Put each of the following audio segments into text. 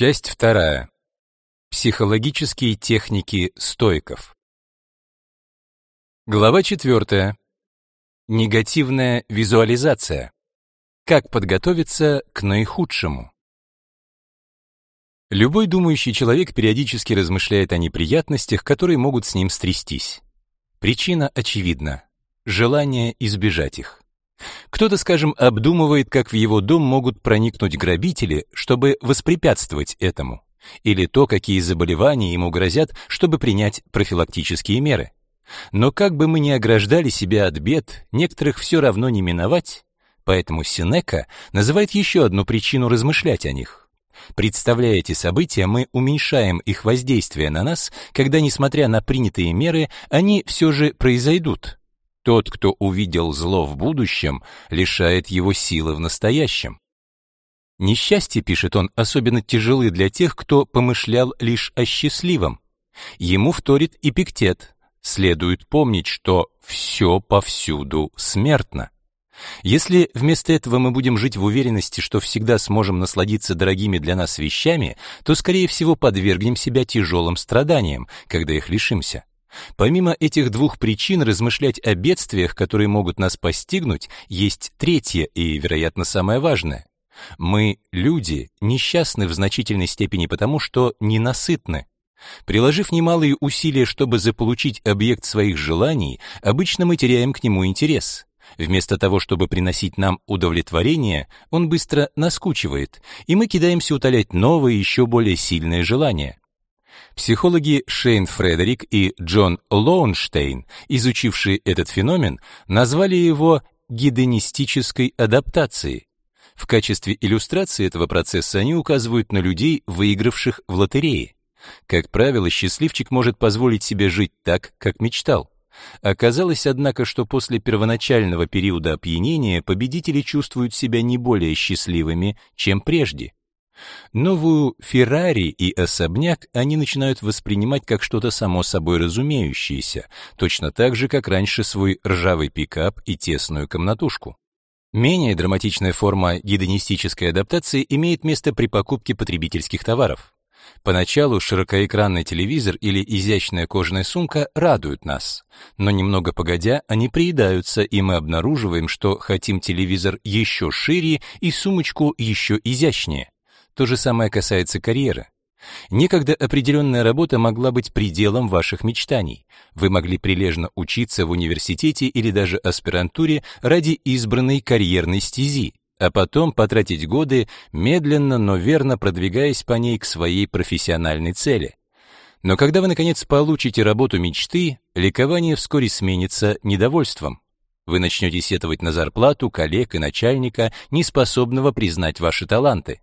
Часть вторая. Психологические техники стоиков. Глава четвертая. Негативная визуализация. Как подготовиться к наихудшему? Любой думающий человек периодически размышляет о неприятностях, которые могут с ним стрястись. Причина очевидна желание избежать их. Кто-то, скажем, обдумывает, как в его дом могут проникнуть грабители, чтобы воспрепятствовать этому, или то, какие заболевания ему грозят, чтобы принять профилактические меры. Но как бы мы ни ограждали себя от бед, некоторых все равно не миновать, поэтому Синека называет еще одну причину размышлять о них. Представляя эти события, мы уменьшаем их воздействие на нас, когда, несмотря на принятые меры, они все же произойдут, тот, кто увидел зло в будущем, лишает его силы в настоящем. Несчастье, пишет он, особенно тяжелы для тех, кто помышлял лишь о счастливом. Ему вторит Эпиктет. Следует помнить, что все повсюду смертно. Если вместо этого мы будем жить в уверенности, что всегда сможем насладиться дорогими для нас вещами, то, скорее всего, подвергнем себя тяжелым страданиям, когда их лишимся. Помимо этих двух причин размышлять о бедствиях, которые могут нас постигнуть, есть третье и, вероятно, самое важное. Мы, люди, несчастны в значительной степени потому, что ненасытны. Приложив немалые усилия, чтобы заполучить объект своих желаний, обычно мы теряем к нему интерес. Вместо того, чтобы приносить нам удовлетворение, он быстро наскучивает, и мы кидаемся утолять новые, еще более сильные желания. Психологи Шейн Фредерик и Джон Лоунштейн, изучившие этот феномен, назвали его гедонистической адаптацией. В качестве иллюстрации этого процесса они указывают на людей, выигравших в лотерее. Как правило, счастливчик может позволить себе жить так, как мечтал. Оказалось, однако, что после первоначального периода опьянения победители чувствуют себя не более счастливыми, чем прежде. Новую Феррари и особняк они начинают воспринимать как что-то само собой разумеющееся, точно так же, как раньше свой ржавый пикап и тесную комнатушку. Менее драматичная форма гедонистической адаптации имеет место при покупке потребительских товаров. Поначалу широкоэкранный телевизор или изящная кожаная сумка радуют нас, но немного погодя они приедаются, и мы обнаруживаем, что хотим телевизор еще шире и сумочку еще изящнее. То же самое касается карьеры. Некогда определенная работа могла быть пределом ваших мечтаний. Вы могли прилежно учиться в университете или даже аспирантуре ради избранной карьерной стези, а потом потратить годы, медленно, но верно продвигаясь по ней к своей профессиональной цели. Но когда вы, наконец, получите работу мечты, ликование вскоре сменится недовольством. Вы начнете сетовать на зарплату коллег и начальника, не способного признать ваши таланты.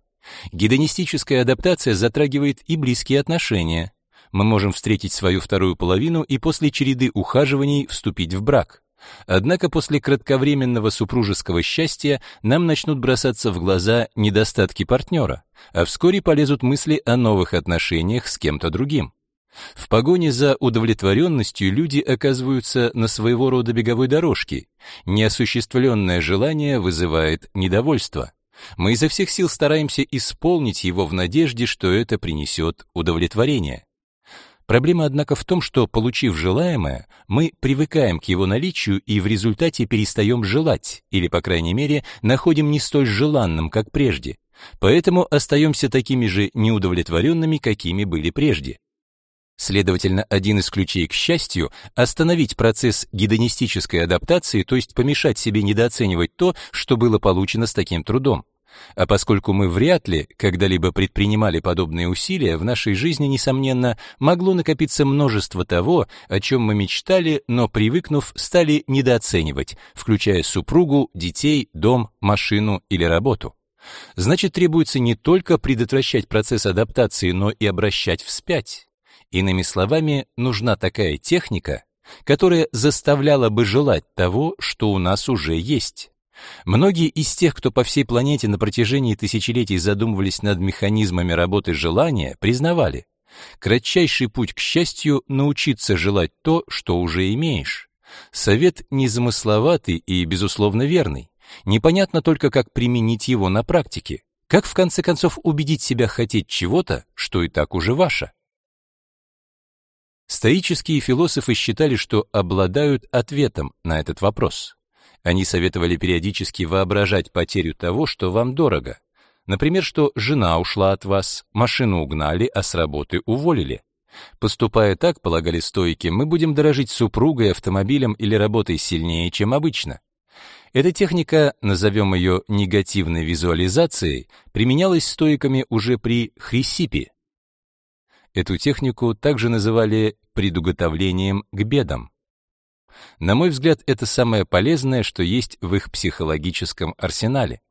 Гедонистическая адаптация затрагивает и близкие отношения. Мы можем встретить свою вторую половину и после череды ухаживаний вступить в брак. Однако после кратковременного супружеского счастья нам начнут бросаться в глаза недостатки партнера, а вскоре полезут мысли о новых отношениях с кем-то другим. В погоне за удовлетворенностью люди оказываются на своего рода беговой дорожке. Неосуществленное желание вызывает недовольство. Мы изо всех сил стараемся исполнить его в надежде, что это принесет удовлетворение. Проблема, однако, в том, что, получив желаемое, мы привыкаем к его наличию и в результате перестаем желать, или, по крайней мере, находим не столь желанным, как прежде. Поэтому остаемся такими же неудовлетворенными, какими были прежде. Следовательно, один из ключей к счастью — остановить процесс гедонистической адаптации, то есть помешать себе недооценивать то, что было получено с таким трудом. А поскольку мы вряд ли когда-либо предпринимали подобные усилия, в нашей жизни, несомненно, могло накопиться множество того, о чем мы мечтали, но, привыкнув, стали недооценивать, включая супругу, детей, дом, машину или работу. Значит, требуется не только предотвращать процесс адаптации, но и обращать вспять. Иными словами, нужна такая техника, которая заставляла бы желать того, что у нас уже есть. Многие из тех, кто по всей планете на протяжении тысячелетий задумывались над механизмами работы желания, признавали, кратчайший путь к счастью — научиться желать то, что уже имеешь. Совет незамысловатый и, безусловно, верный. Непонятно только, как применить его на практике. Как в конце концов убедить себя хотеть чего-то, что и так уже ваше? Стоические философы считали, что обладают ответом на этот вопрос. Они советовали периодически воображать потерю того, что вам дорого. Например, что жена ушла от вас, машину угнали, а с работы уволили. Поступая так, полагали стойки, мы будем дорожить супругой, автомобилем или работой сильнее, чем обычно. Эта техника, назовем ее негативной визуализацией, применялась стоиками уже при Хрисипе. Эту технику также называли предуготовлением к бедам. На мой взгляд, это самое полезное, что есть в их психологическом арсенале.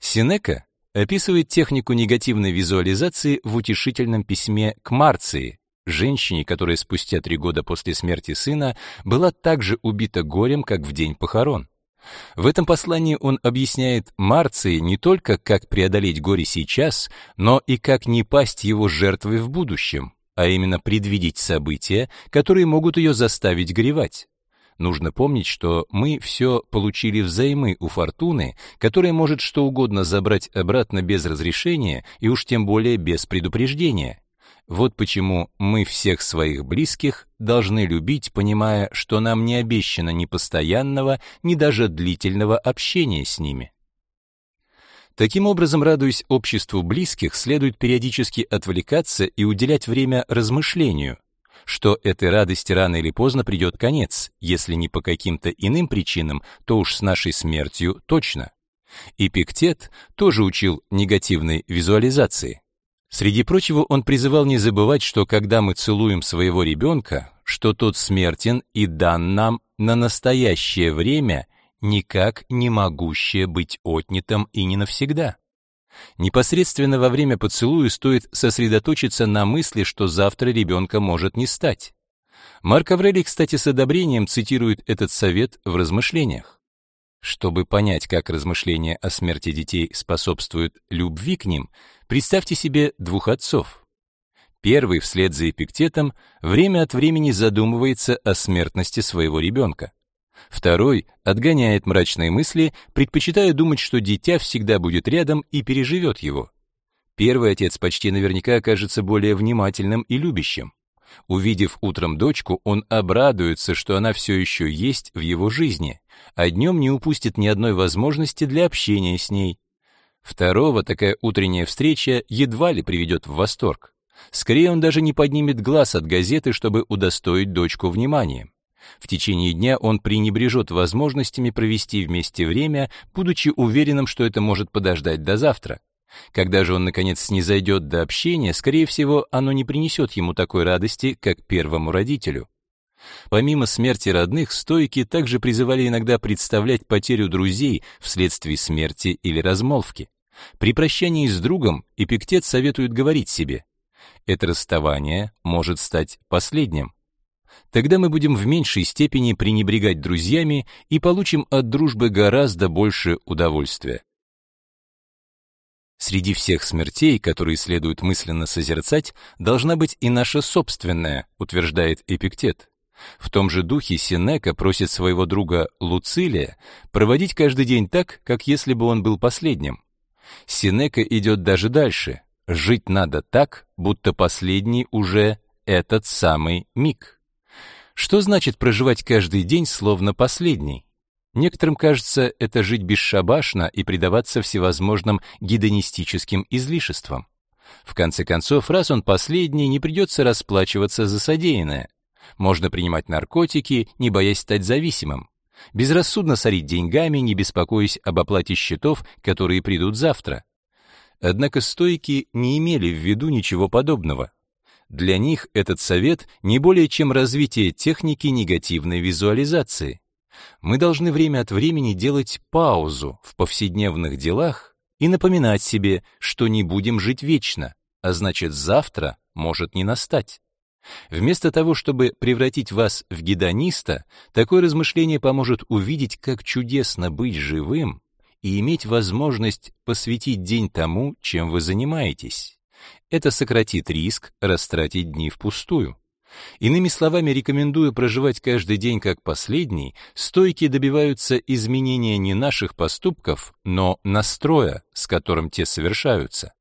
Синека описывает технику негативной визуализации в утешительном письме к Марции, женщине, которая спустя три года после смерти сына была так же убита горем, как в день похорон. В этом послании он объясняет Марции не только, как преодолеть горе сейчас, но и как не пасть его жертвой в будущем, а именно предвидеть события, которые могут ее заставить горевать. Нужно помнить, что мы все получили взаймы у фортуны, которая может что угодно забрать обратно без разрешения и уж тем более без предупреждения. Вот почему мы всех своих близких должны любить, понимая, что нам не обещано ни постоянного, ни даже длительного общения с ними. Таким образом, радуясь обществу близких, следует периодически отвлекаться и уделять время размышлению, что этой радости рано или поздно придет конец, если не по каким-то иным причинам, то уж с нашей смертью точно. Эпиктет тоже учил негативной визуализации. Среди прочего, он призывал не забывать, что когда мы целуем своего ребенка, что тот смертен и дан нам на настоящее время, никак не могущее быть отнятым и не навсегда. Непосредственно во время поцелуя стоит сосредоточиться на мысли, что завтра ребенка может не стать. Марк Аврелий, кстати, с одобрением цитирует этот совет в размышлениях. Чтобы понять, как размышления о смерти детей способствуют любви к ним, представьте себе двух отцов. Первый, вслед за Эпиктетом, время от времени задумывается о смертности своего ребенка. Второй отгоняет мрачные мысли, предпочитая думать, что дитя всегда будет рядом и переживет его. Первый отец почти наверняка окажется более внимательным и любящим. Увидев утром дочку, он обрадуется, что она все еще есть в его жизни, а днем не упустит ни одной возможности для общения с ней. Второго такая утренняя встреча едва ли приведет в восторг. Скорее он даже не поднимет глаз от газеты, чтобы удостоить дочку вниманием. В течение дня он пренебрежет возможностями провести вместе время, будучи уверенным, что это может подождать до завтра. Когда же он, наконец, снизойдет до общения, скорее всего, оно не принесет ему такой радости, как первому родителю. Помимо смерти родных, стойки также призывали иногда представлять потерю друзей вследствие смерти или размолвки. При прощании с другом Эпиктет советует говорить себе «Это расставание может стать последним». Тогда мы будем в меньшей степени пренебрегать друзьями и получим от дружбы гораздо больше удовольствия. Среди всех смертей, которые следует мысленно созерцать, должна быть и наша собственная, утверждает Эпиктет. В том же духе Синека просит своего друга Луцилия проводить каждый день так, как если бы он был последним. Синека идет даже дальше. Жить надо так, будто последний уже этот самый миг. Что значит проживать каждый день словно последний? Некоторым кажется это жить бесшабашно и предаваться всевозможным гедонистическим излишествам. В конце концов, раз он последний, не придется расплачиваться за содеянное. Можно принимать наркотики, не боясь стать зависимым. Безрассудно сорить деньгами, не беспокоясь об оплате счетов, которые придут завтра. Однако стойки не имели в виду ничего подобного. Для них этот совет не более чем развитие техники негативной визуализации. Мы должны время от времени делать паузу в повседневных делах и напоминать себе, что не будем жить вечно, а значит, завтра может не настать. Вместо того, чтобы превратить вас в гедониста, такое размышление поможет увидеть, как чудесно быть живым и иметь возможность посвятить день тому, чем вы занимаетесь. Это сократит риск растратить дни впустую. Иными словами, рекомендуя проживать каждый день как последний, стойки добиваются изменения не наших поступков, но настроя, с которым те совершаются.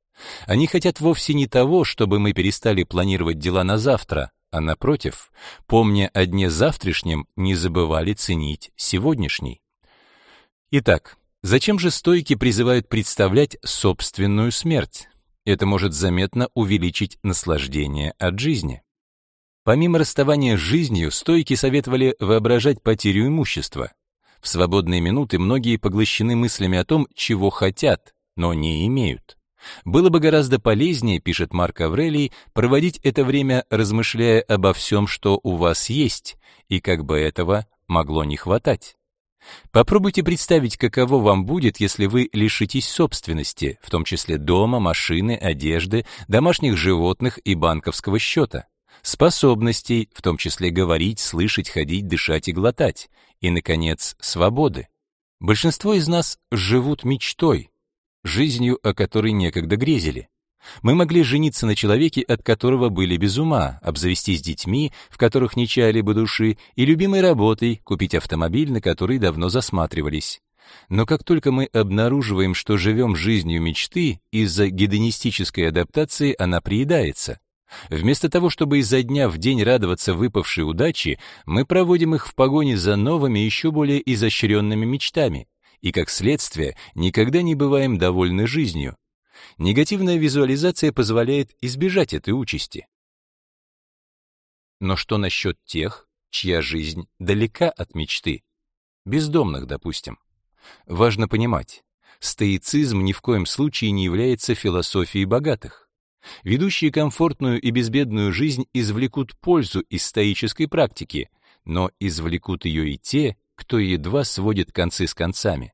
Они хотят вовсе не того, чтобы мы перестали планировать дела на завтра, а напротив, помня о дне завтрашнем, не забывали ценить сегодняшний. Итак, зачем же стойки призывают представлять собственную смерть? Это может заметно увеличить наслаждение от жизни. Помимо расставания с жизнью, стойки советовали воображать потерю имущества. В свободные минуты многие поглощены мыслями о том, чего хотят, но не имеют. Было бы гораздо полезнее, пишет Марк Аврелий, проводить это время, размышляя обо всем, что у вас есть, и как бы этого могло не хватать. Попробуйте представить, каково вам будет, если вы лишитесь собственности, в том числе дома, машины, одежды, домашних животных и банковского счета способностей, в том числе говорить, слышать, ходить, дышать и глотать, и, наконец, свободы. Большинство из нас живут мечтой, жизнью, о которой некогда грезили. Мы могли жениться на человеке, от которого были без ума, обзавестись детьми, в которых не чаяли бы души, и любимой работой, купить автомобиль, на который давно засматривались. Но как только мы обнаруживаем, что живем жизнью мечты, из-за гедонистической адаптации она приедается. Вместо того, чтобы изо дня в день радоваться выпавшей удаче, мы проводим их в погоне за новыми, еще более изощренными мечтами, и, как следствие, никогда не бываем довольны жизнью. Негативная визуализация позволяет избежать этой участи. Но что насчет тех, чья жизнь далека от мечты? Бездомных, допустим. Важно понимать, стоицизм ни в коем случае не является философией богатых. Ведущие комфортную и безбедную жизнь извлекут пользу из стоической практики, но извлекут ее и те, кто едва сводит концы с концами.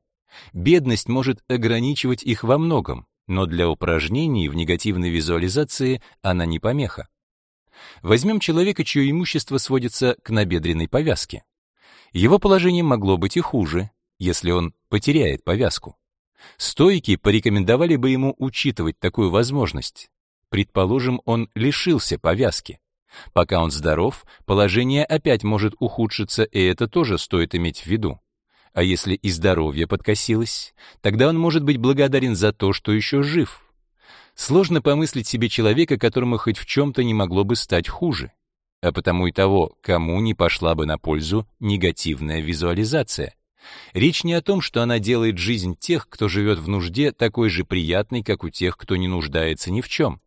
Бедность может ограничивать их во многом, но для упражнений в негативной визуализации она не помеха. Возьмем человека, чье имущество сводится к набедренной повязке. Его положение могло быть и хуже, если он потеряет повязку. Стойки порекомендовали бы ему учитывать такую возможность, Предположим, он лишился повязки. Пока он здоров, положение опять может ухудшиться, и это тоже стоит иметь в виду. А если и здоровье подкосилось, тогда он может быть благодарен за то, что еще жив. Сложно помыслить себе человека, которому хоть в чем-то не могло бы стать хуже. А потому и того, кому не пошла бы на пользу негативная визуализация. Речь не о том, что она делает жизнь тех, кто живет в нужде, такой же приятной, как у тех, кто не нуждается ни в чем.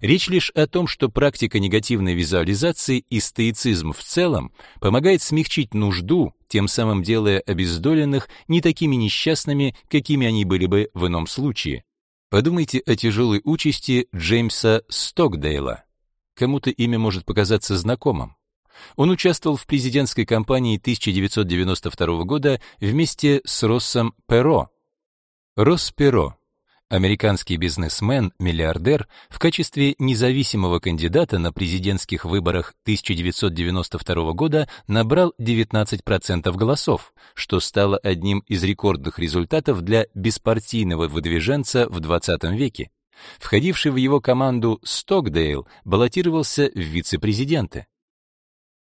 Речь лишь о том, что практика негативной визуализации и стоицизм в целом помогает смягчить нужду, тем самым делая обездоленных не такими несчастными, какими они были бы в ином случае. Подумайте о тяжелой участи Джеймса Стокдейла. Кому-то имя может показаться знакомым. Он участвовал в президентской кампании 1992 года вместе с Россом Перо. Росс Перо Американский бизнесмен, миллиардер, в качестве независимого кандидата на президентских выборах 1992 года набрал 19% голосов, что стало одним из рекордных результатов для беспартийного выдвиженца в 20 веке. Входивший в его команду Стокдейл баллотировался в вице-президенты.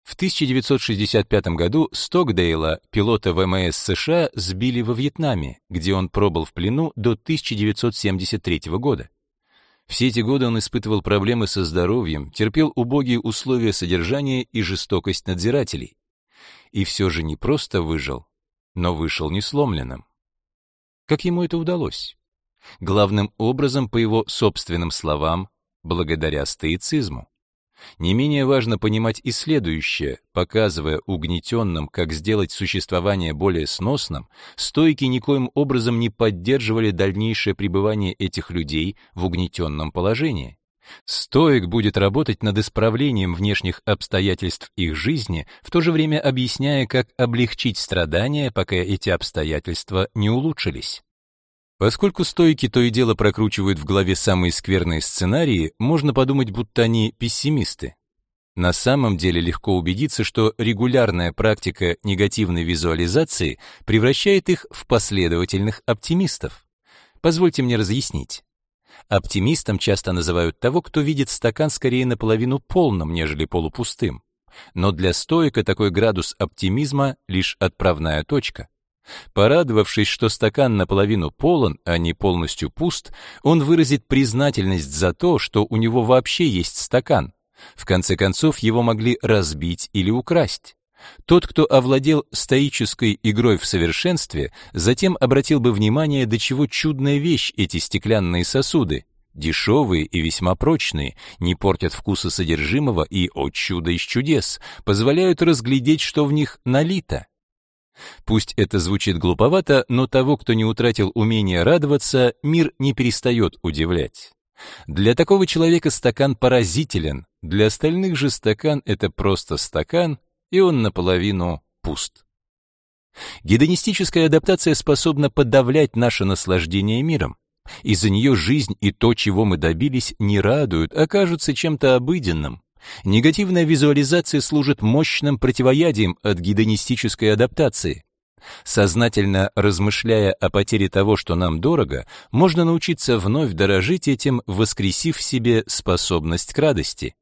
В 1965 году Стокдейла, пилота ВМС США, сбили во Вьетнаме, где он пробыл в плену до 1973 года. Все эти годы он испытывал проблемы со здоровьем, терпел убогие условия содержания и жестокость надзирателей. И все же не просто выжил, но вышел несломленным. Как ему это удалось? Главным образом, по его собственным словам, благодаря стоицизму. Не менее важно понимать и следующее, показывая угнетенным, как сделать существование более сносным, стойки никоим образом не поддерживали дальнейшее пребывание этих людей в угнетенном положении. Стоик будет работать над исправлением внешних обстоятельств их жизни, в то же время объясняя, как облегчить страдания, пока эти обстоятельства не улучшились. Поскольку стойки то и дело прокручивают в голове самые скверные сценарии, можно подумать, будто они пессимисты. На самом деле легко убедиться, что регулярная практика негативной визуализации превращает их в последовательных оптимистов. Позвольте мне разъяснить. Оптимистом часто называют того, кто видит стакан скорее наполовину полным, нежели полупустым. Но для стоика такой градус оптимизма лишь отправная точка. Порадовавшись, что стакан наполовину полон, а не полностью пуст, он выразит признательность за то, что у него вообще есть стакан. В конце концов, его могли разбить или украсть. Тот, кто овладел стоической игрой в совершенстве, затем обратил бы внимание, до чего чудная вещь эти стеклянные сосуды. Дешевые и весьма прочные, не портят вкуса содержимого и, о чудо из чудес, позволяют разглядеть, что в них налито. Пусть это звучит глуповато, но того, кто не утратил умения радоваться, мир не перестает удивлять. Для такого человека стакан поразителен, для остальных же стакан — это просто стакан, и он наполовину пуст. Гедонистическая адаптация способна подавлять наше наслаждение миром. Из-за нее жизнь и то, чего мы добились, не радуют, а кажутся чем-то обыденным. Негативная визуализация служит мощным противоядием от гедонистической адаптации. Сознательно размышляя о потере того, что нам дорого, можно научиться вновь дорожить этим, воскресив в себе способность к радости.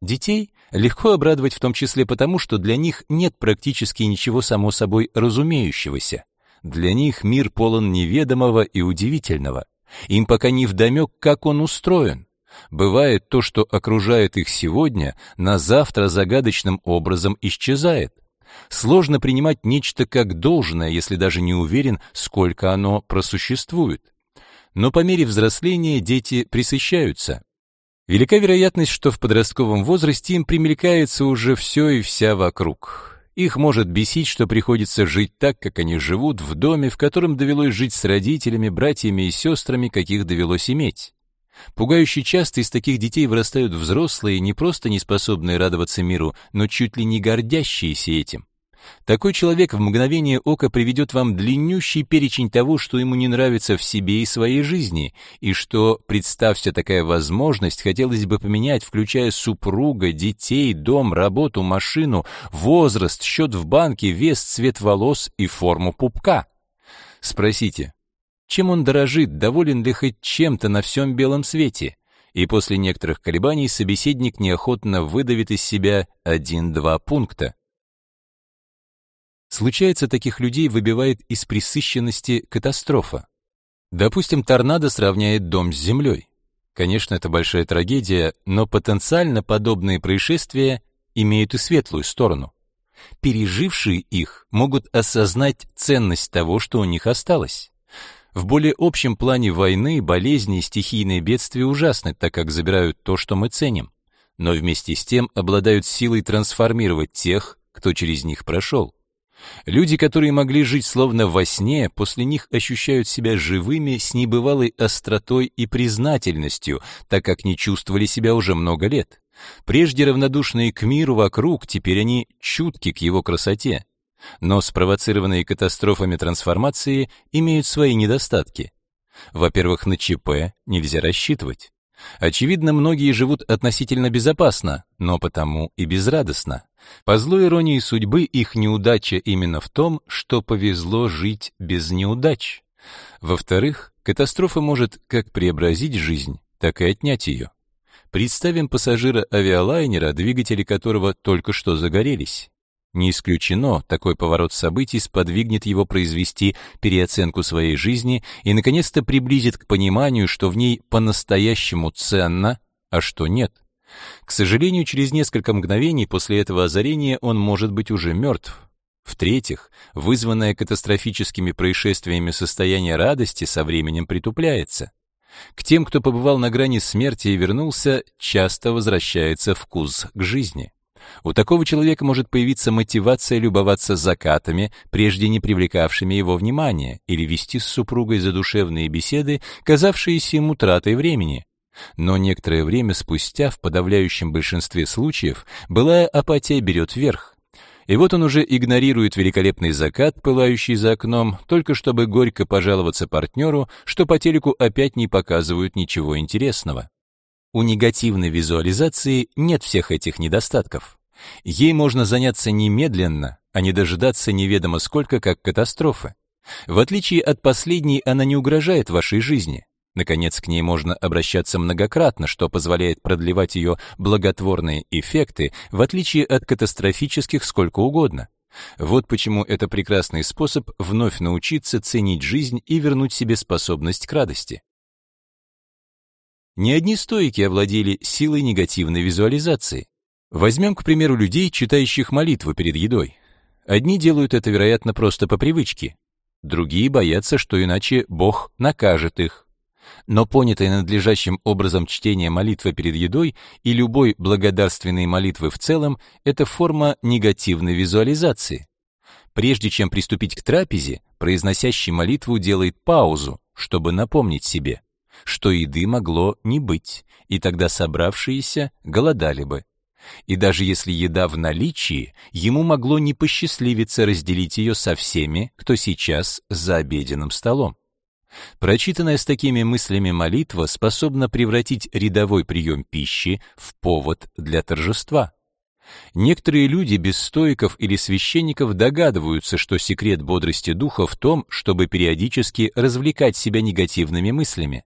Детей легко обрадовать в том числе потому, что для них нет практически ничего само собой разумеющегося. Для них мир полон неведомого и удивительного. Им пока не вдомек, как он устроен. Бывает то, что окружает их сегодня, на завтра загадочным образом исчезает. Сложно принимать нечто как должное, если даже не уверен, сколько оно просуществует. Но по мере взросления дети присыщаются. Велика вероятность, что в подростковом возрасте им примелькается уже все и вся вокруг. Их может бесить, что приходится жить так, как они живут, в доме, в котором довелось жить с родителями, братьями и сестрами, каких довелось иметь. Пугающе часто из таких детей вырастают взрослые, не просто не способные радоваться миру, но чуть ли не гордящиеся этим. Такой человек в мгновение ока приведет вам длиннющий перечень того, что ему не нравится в себе и своей жизни, и что, представься такая возможность, хотелось бы поменять, включая супруга, детей, дом, работу, машину, возраст, счет в банке, вес, цвет волос и форму пупка. Спросите, чем он дорожит, доволен ли хоть чем-то на всем белом свете. И после некоторых колебаний собеседник неохотно выдавит из себя один-два пункта. Случается, таких людей выбивает из пресыщенности катастрофа. Допустим, торнадо сравняет дом с землей. Конечно, это большая трагедия, но потенциально подобные происшествия имеют и светлую сторону. Пережившие их могут осознать ценность того, что у них осталось. В более общем плане войны, болезни и стихийные бедствия ужасны, так как забирают то, что мы ценим, но вместе с тем обладают силой трансформировать тех, кто через них прошел. Люди, которые могли жить словно во сне, после них ощущают себя живыми с небывалой остротой и признательностью, так как не чувствовали себя уже много лет. Прежде равнодушные к миру вокруг, теперь они чутки к его красоте. Но спровоцированные катастрофами трансформации имеют свои недостатки. Во-первых, на ЧП нельзя рассчитывать. Очевидно, многие живут относительно безопасно, но потому и безрадостно. По злой иронии судьбы их неудача именно в том, что повезло жить без неудач. Во-вторых, катастрофа может как преобразить жизнь, так и отнять ее. Представим пассажира авиалайнера, двигатели которого только что загорелись. Не исключено, такой поворот событий сподвигнет его произвести переоценку своей жизни и, наконец-то, приблизит к пониманию, что в ней по-настоящему ценно, а что нет. К сожалению, через несколько мгновений после этого озарения он может быть уже мертв. В-третьих, вызванное катастрофическими происшествиями состояние радости со временем притупляется. К тем, кто побывал на грани смерти и вернулся, часто возвращается вкус к жизни. У такого человека может появиться мотивация любоваться закатами, прежде не привлекавшими его внимания, или вести с супругой задушевные беседы, казавшиеся ему тратой времени. Но некоторое время спустя, в подавляющем большинстве случаев, былая апатия берет верх. И вот он уже игнорирует великолепный закат, пылающий за окном, только чтобы горько пожаловаться партнеру, что по телеку опять не показывают ничего интересного. У негативной визуализации нет всех этих недостатков. Ей можно заняться немедленно, а не дожидаться неведомо сколько, как катастрофы. В отличие от последней, она не угрожает вашей жизни. Наконец, к ней можно обращаться многократно, что позволяет продлевать ее благотворные эффекты, в отличие от катастрофических сколько угодно. Вот почему это прекрасный способ вновь научиться ценить жизнь и вернуть себе способность к радости. Не одни стоики овладели силой негативной визуализации. Возьмем, к примеру, людей, читающих молитву перед едой. Одни делают это, вероятно, просто по привычке. Другие боятся, что иначе Бог накажет их. Но понятое надлежащим образом чтение молитвы перед едой и любой благодарственной молитвы в целом — это форма негативной визуализации. Прежде чем приступить к трапезе, произносящий молитву делает паузу, чтобы напомнить себе, что еды могло не быть, и тогда собравшиеся голодали бы. И даже если еда в наличии, ему могло не посчастливиться разделить ее со всеми, кто сейчас за обеденным столом. Прочитанная с такими мыслями молитва способна превратить рядовой прием пищи в повод для торжества. Некоторые люди без стоиков или священников догадываются, что секрет бодрости духа в том, чтобы периодически развлекать себя негативными мыслями.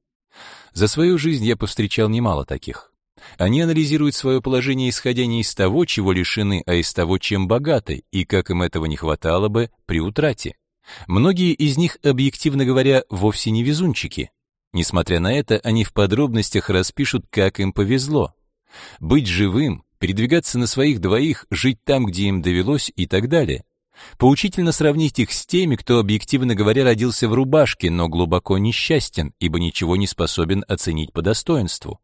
За свою жизнь я повстречал немало таких. Они анализируют свое положение исходя не из того, чего лишены, а из того, чем богаты, и как им этого не хватало бы при утрате. Многие из них, объективно говоря, вовсе не везунчики. Несмотря на это, они в подробностях распишут, как им повезло. Быть живым, передвигаться на своих двоих, жить там, где им довелось и так далее. Поучительно сравнить их с теми, кто, объективно говоря, родился в рубашке, но глубоко несчастен, ибо ничего не способен оценить по достоинству.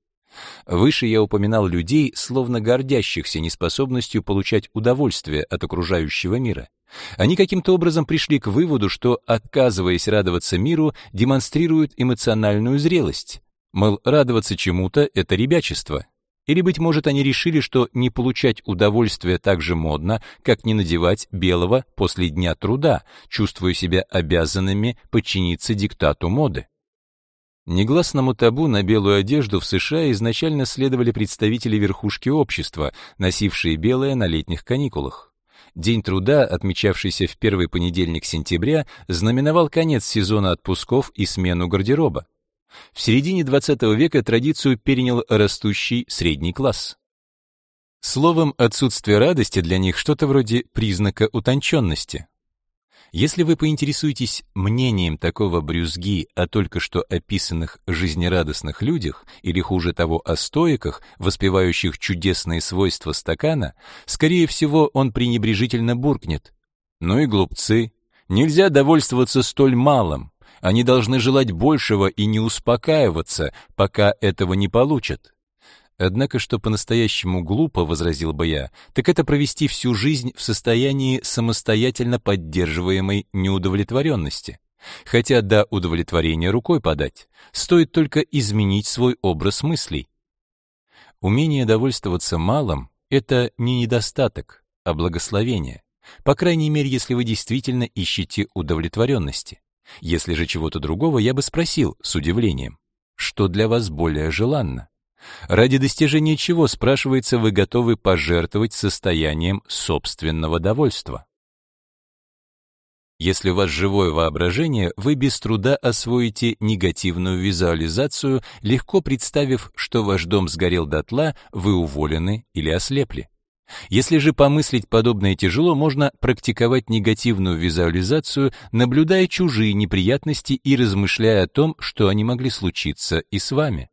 Выше я упоминал людей, словно гордящихся неспособностью получать удовольствие от окружающего мира. Они каким-то образом пришли к выводу, что, отказываясь радоваться миру, демонстрируют эмоциональную зрелость. Мол, радоваться чему-то — это ребячество. Или, быть может, они решили, что не получать удовольствие так же модно, как не надевать белого после дня труда, чувствуя себя обязанными подчиниться диктату моды. Негласному табу на белую одежду в США изначально следовали представители верхушки общества, носившие белое на летних каникулах. День труда, отмечавшийся в первый понедельник сентября, знаменовал конец сезона отпусков и смену гардероба. В середине XX века традицию перенял растущий средний класс. Словом, отсутствие радости для них что-то вроде признака утонченности. Если вы поинтересуетесь мнением такого брюзги о только что описанных жизнерадостных людях, или хуже того, о стоиках, воспевающих чудесные свойства стакана, скорее всего, он пренебрежительно буркнет. Ну и глупцы. Нельзя довольствоваться столь малым. Они должны желать большего и не успокаиваться, пока этого не получат. Однако, что по-настоящему глупо, возразил бы я, так это провести всю жизнь в состоянии самостоятельно поддерживаемой неудовлетворенности. Хотя до удовлетворения рукой подать, стоит только изменить свой образ мыслей. Умение довольствоваться малым — это не недостаток, а благословение. По крайней мере, если вы действительно ищете удовлетворенности. Если же чего-то другого, я бы спросил с удивлением, что для вас более желанно? Ради достижения чего, спрашивается, вы готовы пожертвовать состоянием собственного довольства? Если у вас живое воображение, вы без труда освоите негативную визуализацию, легко представив, что ваш дом сгорел дотла, вы уволены или ослепли. Если же помыслить подобное тяжело, можно практиковать негативную визуализацию, наблюдая чужие неприятности и размышляя о том, что они могли случиться и с вами.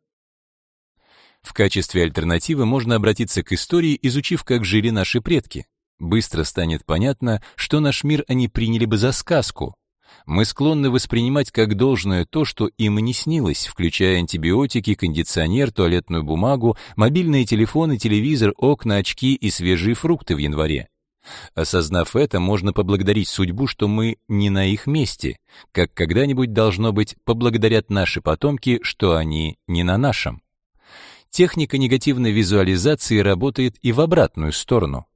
В качестве альтернативы можно обратиться к истории, изучив, как жили наши предки. Быстро станет понятно, что наш мир они приняли бы за сказку. Мы склонны воспринимать как должное то, что им не снилось, включая антибиотики, кондиционер, туалетную бумагу, мобильные телефоны, телевизор, окна, очки и свежие фрукты в январе. Осознав это, можно поблагодарить судьбу, что мы не на их месте, как когда-нибудь должно быть поблагодарят наши потомки, что они не на нашем. Техника негативной визуализации работает и в обратную сторону.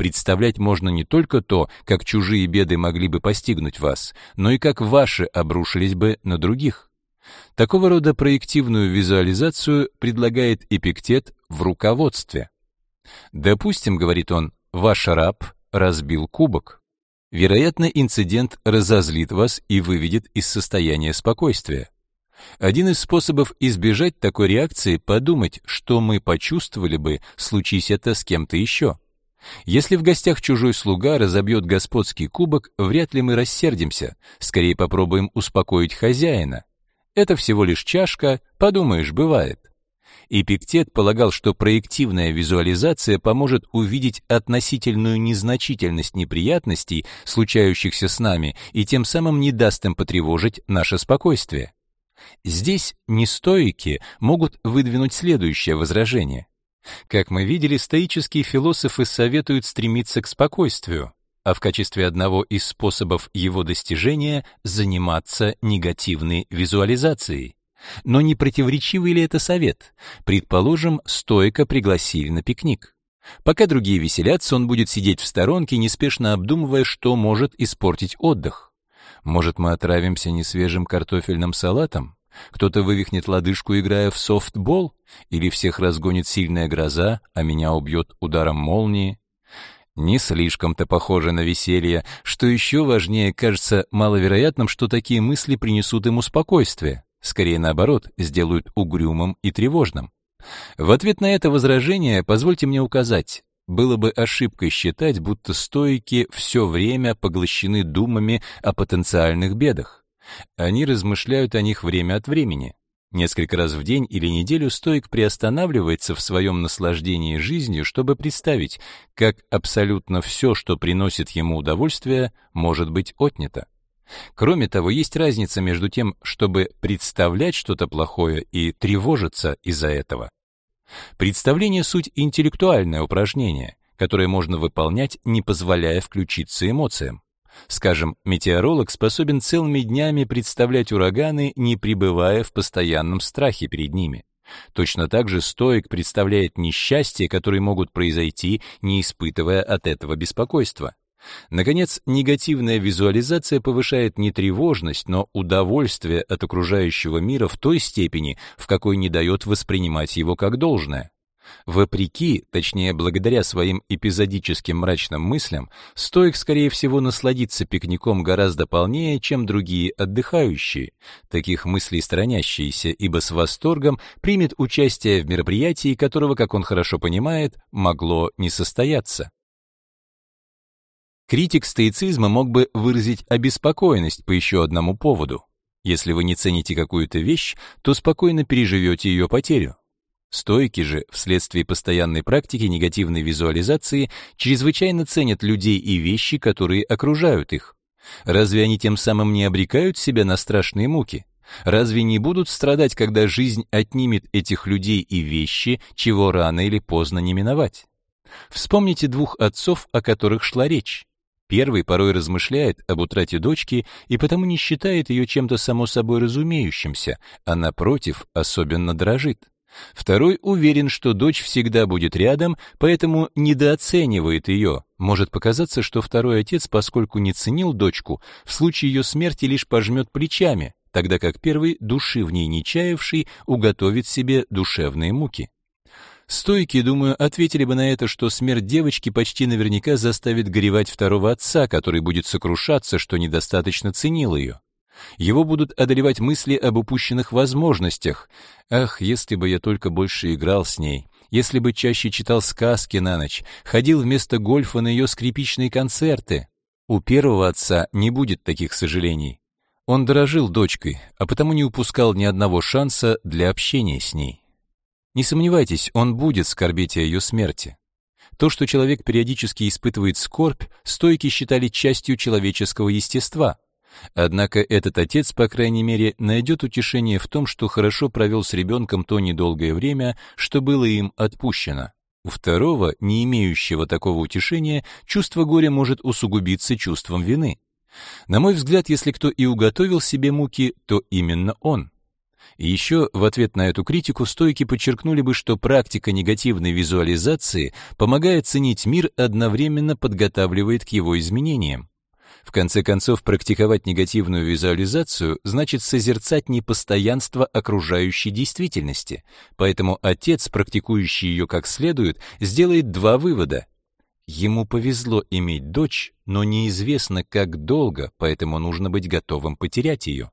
Представлять можно не только то, как чужие беды могли бы постигнуть вас, но и как ваши обрушились бы на других. Такого рода проективную визуализацию предлагает Эпиктет в руководстве. Допустим, говорит он, ваш раб разбил кубок. Вероятно, инцидент разозлит вас и выведет из состояния спокойствия. Один из способов избежать такой реакции — подумать, что мы почувствовали бы, случись это с кем-то еще. Если в гостях чужой слуга разобьет господский кубок, вряд ли мы рассердимся, скорее попробуем успокоить хозяина. Это всего лишь чашка, подумаешь, бывает. Эпиктет полагал, что проективная визуализация поможет увидеть относительную незначительность неприятностей, случающихся с нами, и тем самым не даст им потревожить наше спокойствие. Здесь нестоики могут выдвинуть следующее возражение. Как мы видели, стоические философы советуют стремиться к спокойствию, а в качестве одного из способов его достижения заниматься негативной визуализацией. Но не противоречивый ли это совет? Предположим, стойко пригласили на пикник. Пока другие веселятся, он будет сидеть в сторонке, неспешно обдумывая, что может испортить отдых. Может, мы отравимся несвежим картофельным салатом? Кто-то вывихнет лодыжку, играя в софтбол? Или всех разгонит сильная гроза, а меня убьет ударом молнии? Не слишком-то похоже на веселье. Что еще важнее, кажется маловероятным, что такие мысли принесут ему спокойствие. Скорее наоборот, сделают угрюмым и тревожным. В ответ на это возражение позвольте мне указать, было бы ошибкой считать, будто стоики все время поглощены думами о потенциальных бедах. Они размышляют о них время от времени. Несколько раз в день или неделю стоик приостанавливается в своем наслаждении жизнью, чтобы представить, как абсолютно все, что приносит ему удовольствие, может быть отнято. Кроме того, есть разница между тем, чтобы представлять что-то плохое и тревожиться из-за этого. Представление — суть интеллектуальное упражнение, которое можно выполнять, не позволяя включиться эмоциям. Скажем, метеоролог способен целыми днями представлять ураганы, не пребывая в постоянном страхе перед ними. Точно так же стоик представляет несчастья, которые могут произойти, не испытывая от этого беспокойства. Наконец, негативная визуализация повышает не тревожность, но удовольствие от окружающего мира в той степени, в какой не дает воспринимать его как должное. Вопреки, точнее, благодаря своим эпизодическим мрачным мыслям, стоик, скорее всего, насладиться пикником гораздо полнее, чем другие отдыхающие, таких мыслей сторонящиеся, ибо с восторгом примет участие в мероприятии, которого, как он хорошо понимает, могло не состояться. Критик стоицизма мог бы выразить обеспокоенность по еще одному поводу. Если вы не цените какую-то вещь, то спокойно переживете ее потерю. Стойки же, вследствие постоянной практики негативной визуализации, чрезвычайно ценят людей и вещи, которые окружают их. Разве они тем самым не обрекают себя на страшные муки? Разве не будут страдать, когда жизнь отнимет этих людей и вещи, чего рано или поздно не миновать? Вспомните двух отцов, о которых шла речь. Первый порой размышляет об утрате дочки и потому не считает ее чем-то само собой разумеющимся, а напротив, особенно дрожит. Второй уверен, что дочь всегда будет рядом, поэтому недооценивает ее. Может показаться, что второй отец, поскольку не ценил дочку, в случае ее смерти лишь пожмет плечами, тогда как первый, души в ней не чаявший, уготовит себе душевные муки. Стойки, думаю, ответили бы на это, что смерть девочки почти наверняка заставит горевать второго отца, который будет сокрушаться, что недостаточно ценил ее. Его будут одолевать мысли об упущенных возможностях. Ах, если бы я только больше играл с ней, если бы чаще читал сказки на ночь, ходил вместо гольфа на ее скрипичные концерты. У первого отца не будет таких сожалений. Он дорожил дочкой, а потому не упускал ни одного шанса для общения с ней. Не сомневайтесь, он будет скорбеть о ее смерти. То, что человек периодически испытывает скорбь, стойки считали частью человеческого естества. Однако этот отец, по крайней мере, найдет утешение в том, что хорошо провел с ребенком то недолгое время, что было им отпущено. У второго, не имеющего такого утешения, чувство горя может усугубиться чувством вины. На мой взгляд, если кто и уготовил себе муки, то именно он. И еще в ответ на эту критику стойки подчеркнули бы, что практика негативной визуализации помогает ценить мир, одновременно подготавливает к его изменениям. В конце концов, практиковать негативную визуализацию значит созерцать непостоянство окружающей действительности. Поэтому отец, практикующий ее как следует, сделает два вывода. Ему повезло иметь дочь, но неизвестно, как долго, поэтому нужно быть готовым потерять ее.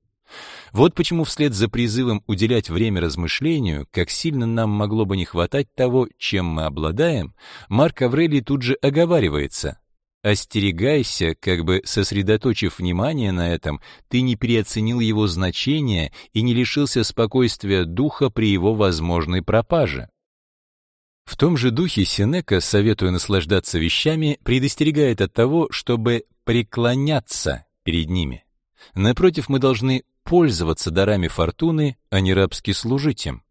Вот почему вслед за призывом уделять время размышлению, как сильно нам могло бы не хватать того, чем мы обладаем, Марк Аврелий тут же оговаривается. Остерегайся, как бы сосредоточив внимание на этом, ты не переоценил его значение и не лишился спокойствия духа при его возможной пропаже. В том же духе Сенека, советуя наслаждаться вещами, предостерегает от того, чтобы преклоняться перед ними. Напротив, мы должны пользоваться дарами фортуны, а не рабски служить им.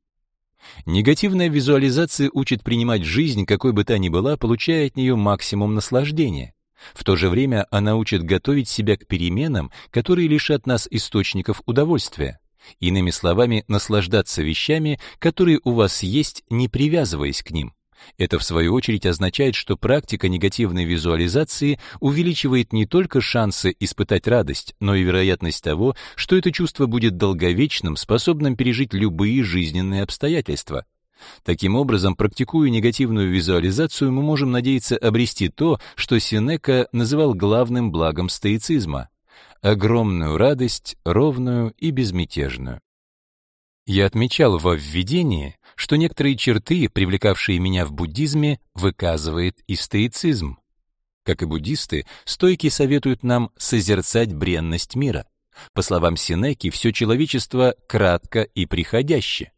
Негативная визуализация учит принимать жизнь, какой бы та ни была, получая от нее максимум наслаждения. В то же время она учит готовить себя к переменам, которые лишат нас источников удовольствия. Иными словами, наслаждаться вещами, которые у вас есть, не привязываясь к ним. Это, в свою очередь, означает, что практика негативной визуализации увеличивает не только шансы испытать радость, но и вероятность того, что это чувство будет долговечным, способным пережить любые жизненные обстоятельства. Таким образом, практикуя негативную визуализацию, мы можем надеяться обрести то, что Сенека называл главным благом стоицизма — огромную радость, ровную и безмятежную. Я отмечал во введении, что некоторые черты, привлекавшие меня в буддизме, выказывает и стоицизм. Как и буддисты, стойки советуют нам созерцать бренность мира. По словам Синеки, все человечество кратко и приходяще.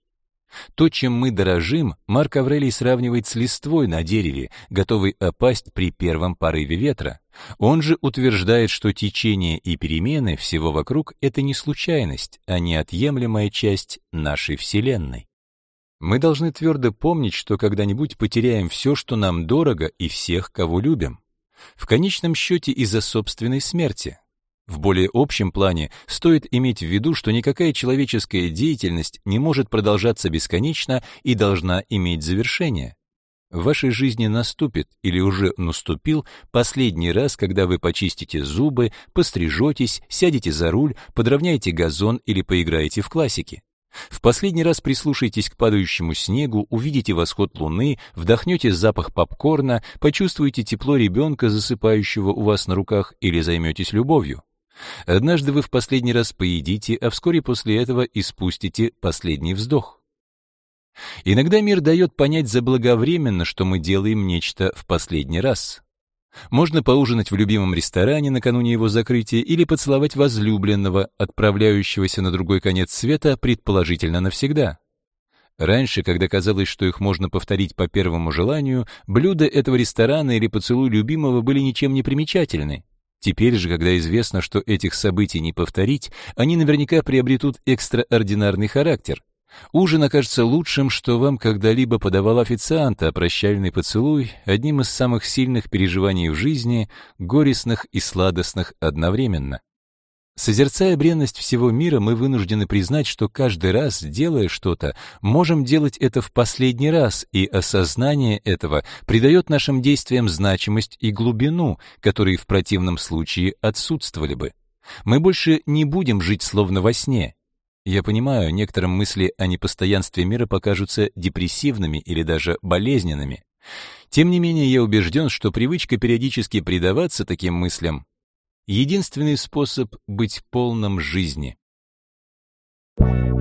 То, чем мы дорожим, Марк Аврелий сравнивает с листвой на дереве, готовой опасть при первом порыве ветра. Он же утверждает, что течение и перемены всего вокруг — это не случайность, а неотъемлемая часть нашей Вселенной. Мы должны твердо помнить, что когда-нибудь потеряем все, что нам дорого, и всех, кого любим. В конечном счете из-за собственной смерти. В более общем плане стоит иметь в виду, что никакая человеческая деятельность не может продолжаться бесконечно и должна иметь завершение. В вашей жизни наступит или уже наступил последний раз, когда вы почистите зубы, пострижетесь, сядете за руль, подровняете газон или поиграете в классики. В последний раз прислушайтесь к падающему снегу, увидите восход луны, вдохнете запах попкорна, почувствуете тепло ребенка, засыпающего у вас на руках, или займетесь любовью. Однажды вы в последний раз поедите, а вскоре после этого испустите последний вздох. Иногда мир дает понять заблаговременно, что мы делаем нечто в последний раз. Можно поужинать в любимом ресторане накануне его закрытия или поцеловать возлюбленного, отправляющегося на другой конец света, предположительно навсегда. Раньше, когда казалось, что их можно повторить по первому желанию, блюда этого ресторана или поцелуй любимого были ничем не примечательны. Теперь же, когда известно, что этих событий не повторить, они наверняка приобретут экстраординарный характер. Ужин окажется лучшим, что вам когда-либо подавал официант, а прощальный поцелуй — одним из самых сильных переживаний в жизни, горестных и сладостных одновременно. Созерцая бренность всего мира, мы вынуждены признать, что каждый раз, делая что-то, можем делать это в последний раз, и осознание этого придает нашим действиям значимость и глубину, которые в противном случае отсутствовали бы. Мы больше не будем жить словно во сне. Я понимаю, некоторым мысли о непостоянстве мира покажутся депрессивными или даже болезненными. Тем не менее, я убежден, что привычка периодически предаваться таким мыслям единственный способ быть полным жизни. Thank you.